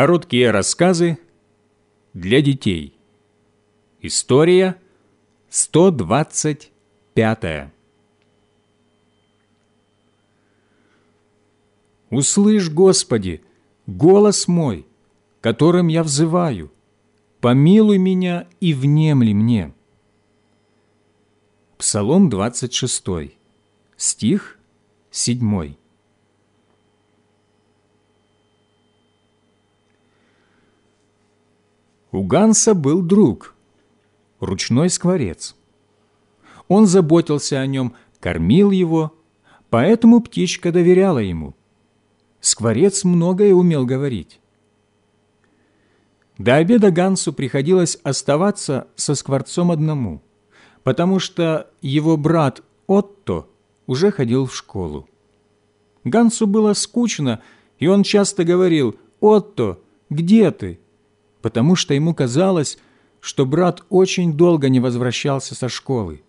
Короткие рассказы для детей. История 125. Услышь, Господи, голос мой, которым я взываю, помилуй меня и внемли мне. Псалом 26, стих 7. У Ганса был друг, ручной скворец. Он заботился о нем, кормил его, поэтому птичка доверяла ему. Скворец многое умел говорить. До обеда Гансу приходилось оставаться со скворцом одному, потому что его брат Отто уже ходил в школу. Гансу было скучно, и он часто говорил «Отто, где ты?» Потому что ему казалось, что брат очень долго не возвращался со школы.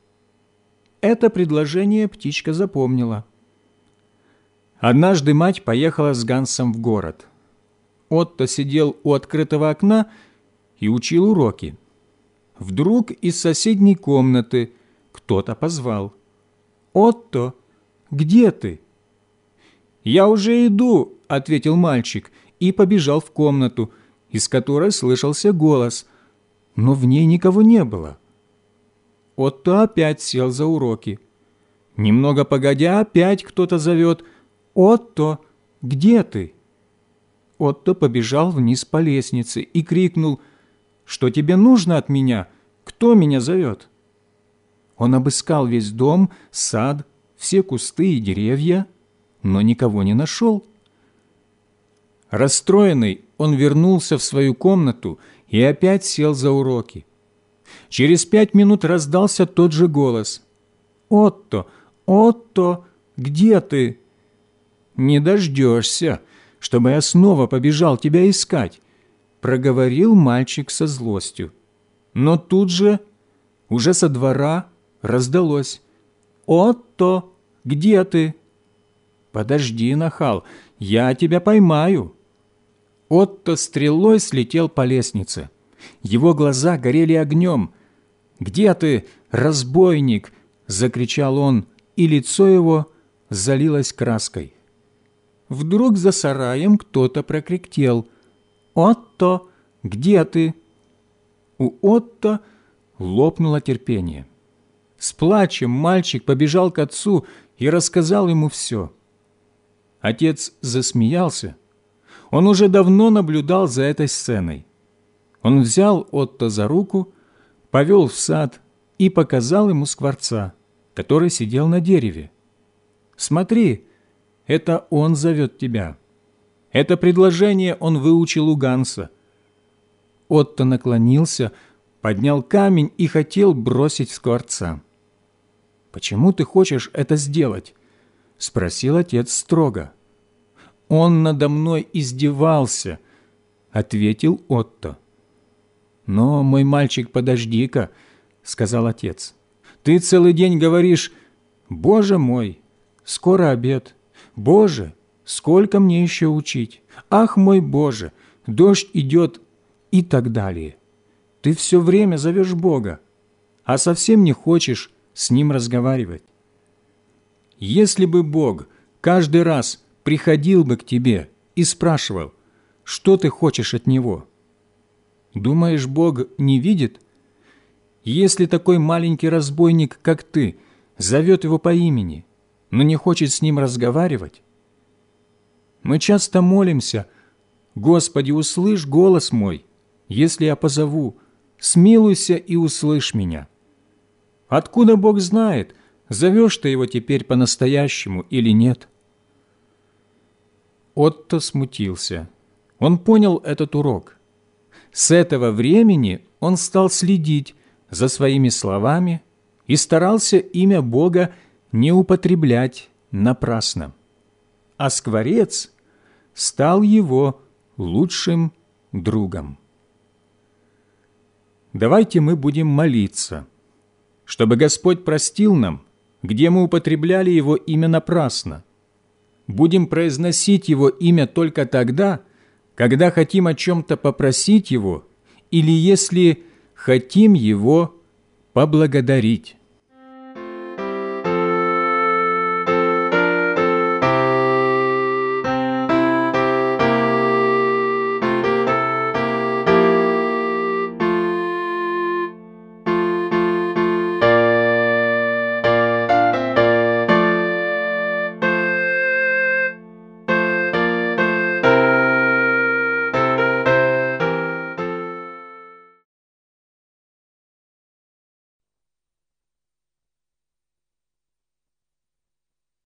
Это предложение птичка запомнила. Однажды мать поехала с Гансом в город. Отто сидел у открытого окна и учил уроки. Вдруг из соседней комнаты кто-то позвал. «Отто, где ты?» «Я уже иду», — ответил мальчик и побежал в комнату, из которой слышался голос, но в ней никого не было. Отто опять сел за уроки. Немного погодя, опять кто-то зовет «Отто, где ты?» Отто побежал вниз по лестнице и крикнул «Что тебе нужно от меня? Кто меня зовет?» Он обыскал весь дом, сад, все кусты и деревья, но никого не нашел. Расстроенный, он вернулся в свою комнату и опять сел за уроки. Через пять минут раздался тот же голос. «Отто, Отто, где ты?» «Не дождешься, чтобы я снова побежал тебя искать», проговорил мальчик со злостью. Но тут же, уже со двора, раздалось. «Отто, где ты?» «Подожди, нахал, я тебя поймаю». Отто стрелой слетел по лестнице. Его глаза горели огнем. «Где ты, разбойник?» – закричал он, и лицо его залилось краской. Вдруг за сараем кто-то прокряхтел. «Отто, где ты?» У Отто лопнуло терпение. С плачем мальчик побежал к отцу и рассказал ему все. Отец засмеялся, он уже давно наблюдал за этой сценой. Он взял Отто за руку, повел в сад и показал ему скворца, который сидел на дереве. «Смотри, это он зовет тебя». Это предложение он выучил у Ганса. Отто наклонился, поднял камень и хотел бросить скворца. «Почему ты хочешь это сделать?» – спросил отец строго. Он надо мной издевался», — ответил Отто. «Но, мой мальчик, подожди-ка», — сказал отец. «Ты целый день говоришь, «Боже мой, скоро обед! Боже, сколько мне еще учить! Ах, мой Боже, дождь идет!» и так далее. Ты все время зовешь Бога, а совсем не хочешь с Ним разговаривать. Если бы Бог каждый раз приходил бы к тебе и спрашивал, что ты хочешь от него. Думаешь, Бог не видит? Если такой маленький разбойник, как ты, зовет его по имени, но не хочет с ним разговаривать? Мы часто молимся, «Господи, услышь голос мой, если я позову, смилуйся и услышь меня». Откуда Бог знает, зовешь ты его теперь по-настоящему или нет? Отто смутился. Он понял этот урок. С этого времени он стал следить за своими словами и старался имя Бога не употреблять напрасно. А скворец стал его лучшим другом. Давайте мы будем молиться, чтобы Господь простил нам, где мы употребляли Его имя напрасно, будем произносить Его имя только тогда, когда хотим о чем-то попросить Его или если хотим Его поблагодарить.